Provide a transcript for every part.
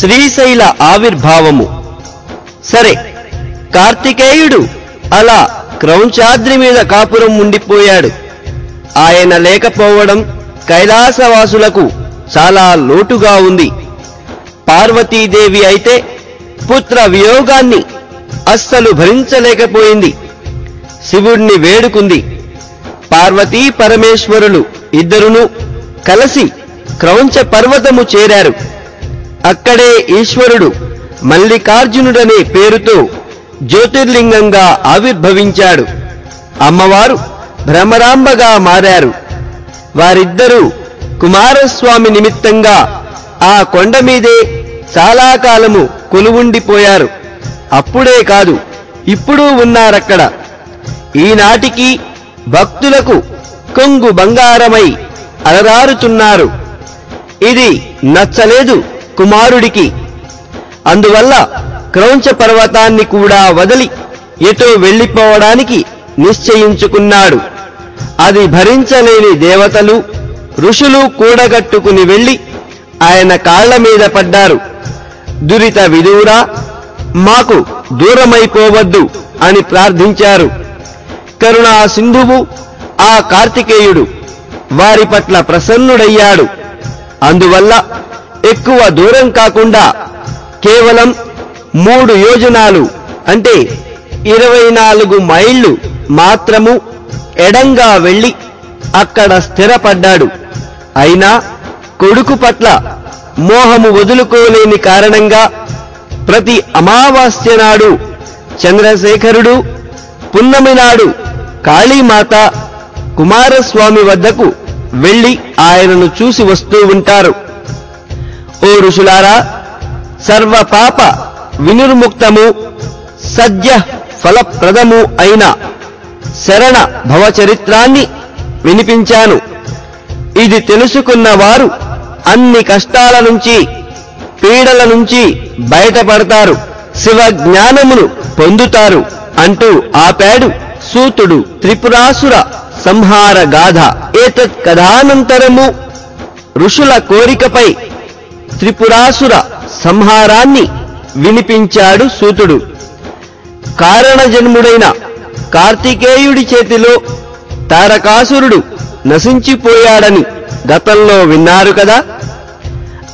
శ్రీశైల ఆవిర్భావము. సరే కార్తికేయుడు అలా క్రౌంచాద్రి మీద కాపురం ఉండిపోయాడు. ఆయన లేకపోవడం కైలాసవాసులకు చాలా లోటుగా ఉంది. పార్వతీదేవి అయితే పుత్ర వియోగాన్ని అస్సలు భరించలేకపోయింది. శివుణ్ణి వేడుకుంది. పార్వతీ పరమేశ్వరులు ఇద్దరును కలిసి క్రౌంచ పర్వతము చేరారు. అక్కడే ఈశ్వరుడు మల్లికార్జునుడనే పేరుతో జ్యోతిర్లింగంగా ఆవిర్భవించాడు. అమ్మవారు భ్రమరాంబగా మారారు. వారిద్దరూ కుమారస్వామి నిమిత్తంగా ఆ కొండ మీదే చాలా కాలము కొలువుండిపోయారు. అప్పుడే కాదు ఇప్పుడు ఉన్నారక్కడ. ఈనాటికి భక్తులకు కొంగు బంగారమై అలరారుతున్నారు. ఇది నచ్చలేదు. కుమారుడికి. అందువల్ల క్రౌంచ పర్వతాన్ని కూడా వదిలి ఎటో వెళ్ళిపోవడానికి నిశ్చయించుకున్నాడు. అది భరించలేని దేవతలు ఋషులు కూడగట్టుకుని వెళ్ళి ఆయన కాళ్ళ మీద పడ్డారు. దురిత విదూరా మాకు దూరమైపోవద్దు అని ప్రార్థించారు. కరుణా సింధువు ఆ కార్తికేయుడు వారి పట్ల ప్రసన్నుడయ్యాడు. అందువల్ల ఎక్కువ దూరం కాకుండా కేవలం మూడు యోజనాలు అంటే ఇరవై నాలుగు మైళ్ళు మాత్రము ఎడంగా వెళ్ళి అక్కడ స్థిరపడ్డాడు. అయినా కొడుకు పట్ల మోహము వదులుకోలేని కారణంగా ప్రతి అమావాస్య నాడు చంద్రశేఖరుడు పున్నమి నాడు కాళీమాత కుమారస్వామి వద్దకు వెళ్ళి ఆయనను చూసి వస్తూ ఉంటారు. ఓ ఋషులారా సర్వ పాప వినిర్ముక్తము సద్య ఫలప్రదము అయిన శరణ భవచరిత్రాన్ని వినిపించాను. ఇది తెలుసుకున్న వారు అన్ని కష్టాల నుంచి పీడల నుంచి బయటపడతారు శివ జ్ఞానమును పొందుతారు అంటూ ఆపాడు సూతుడు త్రిపురాసుర సంహార గాథ ఏతత్ కథానంతరము ఋషుల కోరికపై త్రిపురాసుర సంహారాన్ని వినిపించాడు సూతుడు. కారణజన్ముడైన కార్తికేయుడి చేతిలో తారకాసురుడు నశించిపోయాడని గతంలో విన్నారు కదా.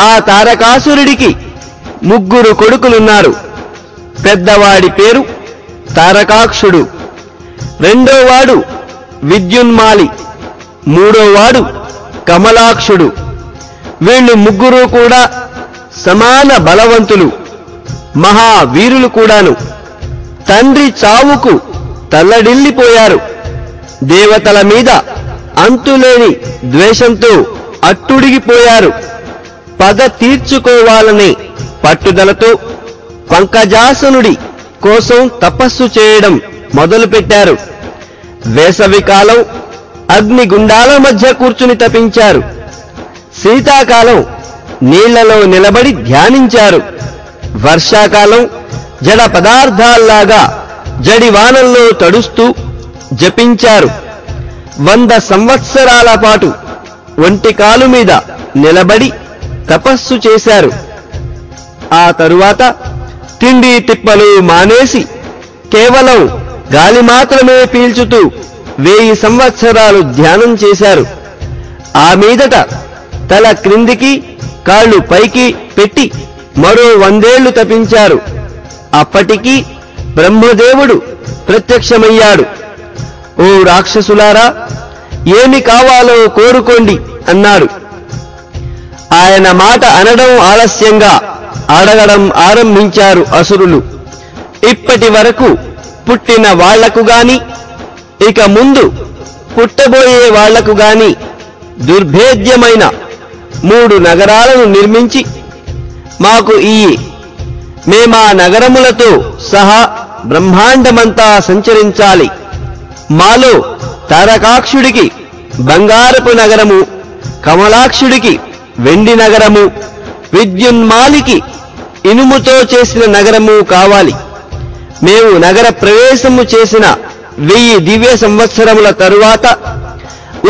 ఆ తారకాసురుడికి ముగ్గురు కొడుకులున్నారు. పెద్దవాడి పేరు తారకాక్షుడు. రెండోవాడు విద్యున్మాలి. మూడోవాడు కమలాక్షుడు. వీళ్ళు ముగ్గురు కూడా సమాన బలవంతులు మహావీరులు కూడాను. తండ్రి చావుకు తల్లడిల్లిపోయారు. దేవతల మీద అంతులేని ద్వేషంతో అట్టుడిగిపోయారు. పగ తీర్చుకోవాలనే పట్టుదలతో పంకజాసనుడి కోసం తపస్సు చేయడం మొదలుపెట్టారు. వేసవికాలం అగ్నిగుండాల మధ్య కూర్చుని తపించారు. శీతాకాలం నీళ్ళలో నిలబడి ధ్యానించారు. వర్షాకాలం జడ పదార్థాల్లాగా జడివానంలో తడుస్తూ జపించారు. వంద సంవత్సరాల పాటు ఒంటి కాలు మీద నిలబడి తపస్సు చేశారు. ఆ తరువాత తిండి తిప్పలు మానేసి కేవలం గాలి మాత్రమే పీల్చుతూ వెయ్యి సంవత్సరాలు ధ్యానం చేశారు. ఆ మీదట తల క్రిందికి కాళ్ళు పైకి పెట్టి మరో వందేళ్ళు తపించారు. అప్పటికి బ్రహ్మదేవుడు ప్రత్యక్షమయ్యాడు. ఓ రాక్షసులారా ఏమి కావాలో కోరుకోండి అన్నాడు. ఆయన మాట అనడం ఆలస్యంగా అడగడం ఆరంభించారు అసురులు. ఇప్పటి వరకు పుట్టిన వాళ్ళకు గాని ఇక ముందు పుట్టబోయే వాళ్ళకు గాని దుర్భేద్యమైన మూడు నగరాలను నిర్మించి మాకు ఈ మేమా నగరములతో సహా బ్రహ్మాండమంతా సంచరించాలి. మాలో తారకాక్షుడికి బంగారపు నగరము కమలాక్షుడికి వెండి నగరము విద్యున్మాలికి ఇనుముతో చేసిన నగరము కావాలి. మేము నగర ప్రవేశము చేసిన వెయ్యి దివ్య సంవత్సరముల తరువాత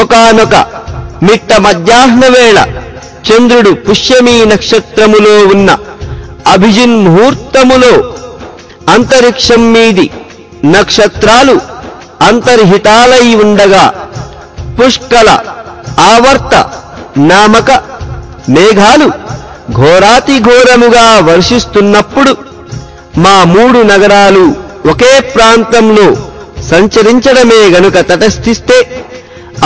ఒకానొక మిట్ట మధ్యాహ్న వేళ చంద్రుడు పుష్యమీ నక్షత్రములో ఉన్న అభిజిన్ ముహూర్తములో అంతరిక్షం మీది నక్షత్రాలు అంతర్హితాలై ఉండగా పుష్కల ఆవర్త నామక మేఘాలు ఘోరాతి ఘోరముగా వర్షిస్తున్నప్పుడు మా మూడు నగరాలు ఒకే ప్రాంతంలో సంచరించడమే గనుక తటస్థిస్తే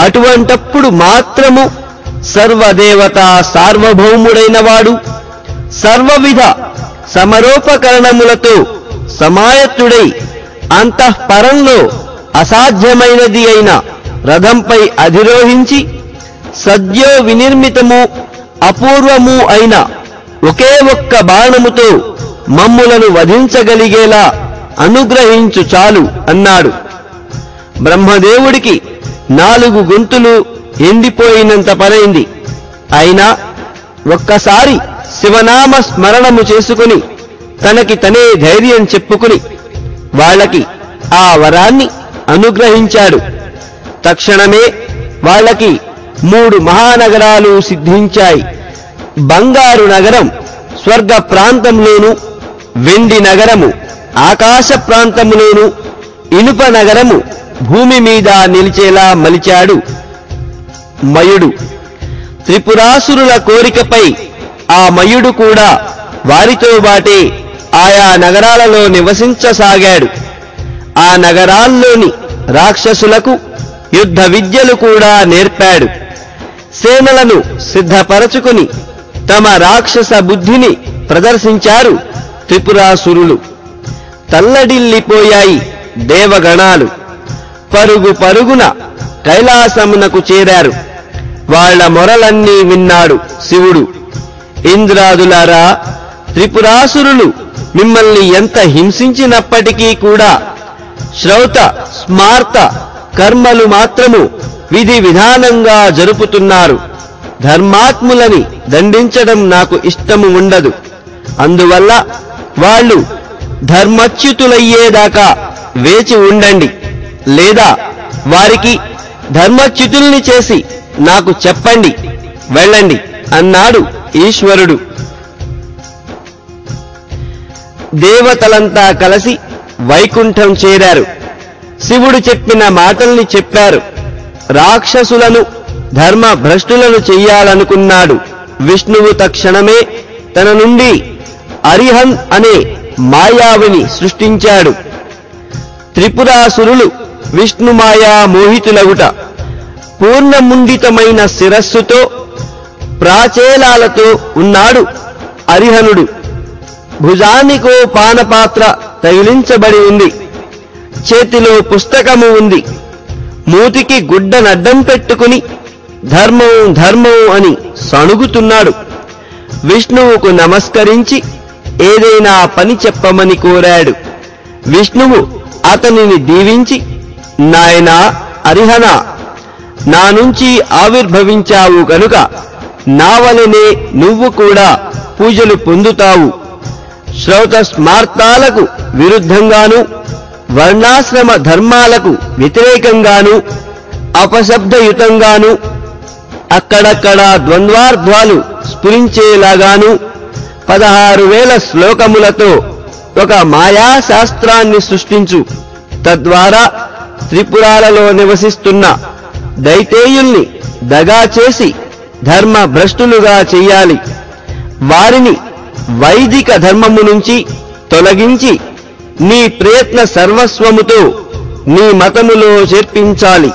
అటువంటప్పుడు మాత్రము సర్వదేవతా సార్వభౌముడైన వాడు సర్వవిధ సమరోపకరణములతో సమాయత్తుడై అంతఃపరంలో అసాధ్యమైనది అయిన రథంపై అధిరోహించి సద్యో వినిర్మితము అపూర్వము అయిన ఒకే ఒక్క బాణముతో మమ్ములను వధించగలిగేలా అనుగ్రహించు చాలు అన్నాడు. బ్రహ్మదేవుడికి నాలుగు గొంతులు ఎండిపోయినంత పనైంది. అయినా ఒక్కసారి శివనామ స్మరణము చేసుకుని తనకి తనే ధైర్యం చెప్పుకుని వాళ్ళకి ఆ వరాన్ని అనుగ్రహించాడు. తక్షణమే వాళ్ళకి మూడు మహానగరాలు సిద్ధించాయి. బంగారు నగరం స్వర్గ ప్రాంతంలోను వెండి నగరము ఆకాశ ప్రాంతములోను ఇనుప నగరము భూమి మీద నిలిచేలా మలిచాడు మయుడు. త్రిపురాసురుల కోరికపై ఆ మయుడు కూడా వారితో బాటే ఆయా నగరాలలో నివసించసాగాడు. ఆ నగరాల్లోని రాక్షసులకు యుద్ధ విద్యలు కూడా నేర్పాడు. సేనలను సిద్ధపరచుకుని తమ రాక్షస బుద్ధిని ప్రదర్శించారు త్రిపురాసురులు. తల్లడిల్లిపోయాయి దేవగణాలు. పరుగు పరుగున కైలాసమునకు చేరారు. వాళ్ళ మొరలన్నీ విన్నాడు శివుడు. ఇంద్రాదులారా త్రిపురాసురులు మిమ్మల్ని ఎంత హింసించినప్పటికీ కూడా శ్రౌత స్మార్త కర్మలు మాత్రము విధి విధానంగా జరుపుతున్నారు. ధర్మాత్ములని దండించడం నాకు ఇష్టము ఉండదు. అందువల్ల వాళ్ళు ధర్మచ్యుతులయ్యేదాకా వేచి ఉండండి. లేదా వారికి ధర్మచ్యుతుల్ని చేసి నాకు చెప్పండి వెళ్ళండి అన్నాడు ఈశ్వరుడు. దేవతలంతా కలిసి వైకుంఠం చేరారు. శివుడు చెప్పిన మాటల్ని చెప్పారు. రాక్షసులను ధర్మ భ్రష్టులను చెయ్యాలనుకున్నాడు. విష్ణువు తక్షణమే తన నుండి అరిహన్ అనే మాయావిని సృష్టించాడు. త్రిపురాసురులు విష్ణుమాయా మోహితులగుట. పూర్ణముండితమైన శిరస్సుతో ప్రాచేలాలతో ఉన్నాడు అరిహనుడు. భుజానికో పానపాత్ర తగిలించబడి ఉంది. చేతిలో పుస్తకము ఉంది. మూతికి గుడ్డనడ్డం పెట్టుకుని ధర్మం ధర్మం అని సణుగుతున్నాడు. విష్ణువుకు నమస్కరించి ఏదైనా పని చెప్పమని కోరాడు. విష్ణువు అతనిని దీవించి నాయనా అరిహన నా నుంచి ఆవిర్భవించావు కనుక నా వలనే నువ్వు కూడా పూజలు పొందుతావు. శ్రౌత స్మార్తాలకు విరుద్ధంగాను వర్ణాశ్రమ ధర్మాలకు వ్యతిరేకంగాను అపశబ్దయుతంగాను అక్కడక్కడా ద్వంద్వార్థాలు స్ఫురించేలాగాను పదహారు వేల శ్లోకములతో ఒక మాయాశాస్త్రాన్ని సృష్టించు. తద్వారా త్రిపురాలలో నివసిస్తున్న దైతేయుల్ని దగా చేసి ధర్మ భ్రష్టులుగా చెయ్యాలి. వారిని వైదిక ధర్మము నుంచి తొలగించి నీ ప్రయత్న సర్వస్వముతో నీ మతములో చేర్పించాలి.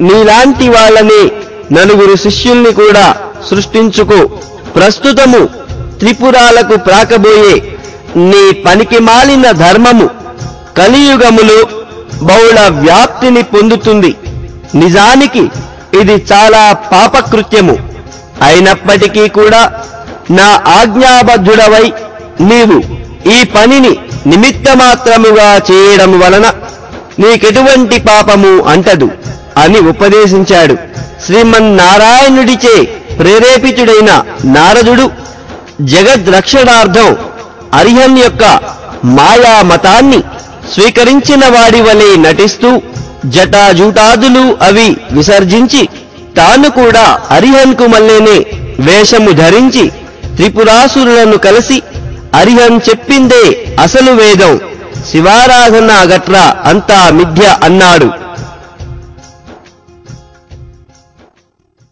నీలాంటి వాళ్ళనే నలుగురు శిష్యుల్ని కూడా సృష్టించుకో. ప్రస్తుతము త్రిపురాలకు ప్రాకబోయే నీ పనికి మాలిన ధర్మము కలియుగములో బహుళ వ్యాప్తిని పొందుతుంది. నిజానికి ఇది చాలా పాపకృత్యము. అయినప్పటికీ కూడా నా ఆజ్ఞాబద్ధుడవై నీవు ఈ పనిని నిమిత్తమాత్రముగా చేయడం వలన నీకెటువంటి పాపము అంటదు అని ఉపదేశించాడు. శ్రీమన్నారాయణుడిచే ప్రేరేపితుడైన నారదుడు జగద్రక్షణార్థం అరిహన్ యొక్క మాయా మతాన్ని స్వీకరించిన వాడి వలె నటిస్తూ జటాజూటాదులు అవి విసర్జించి తాను కూడా అరిహన్కు మల్లేనే వేషము ధరించి త్రిపురాసురులను కలిసి అరిహన్ చెప్పిందే అసలు వేదం. శివారాధన గట్రా అంతా మిథ్య అన్నాడు.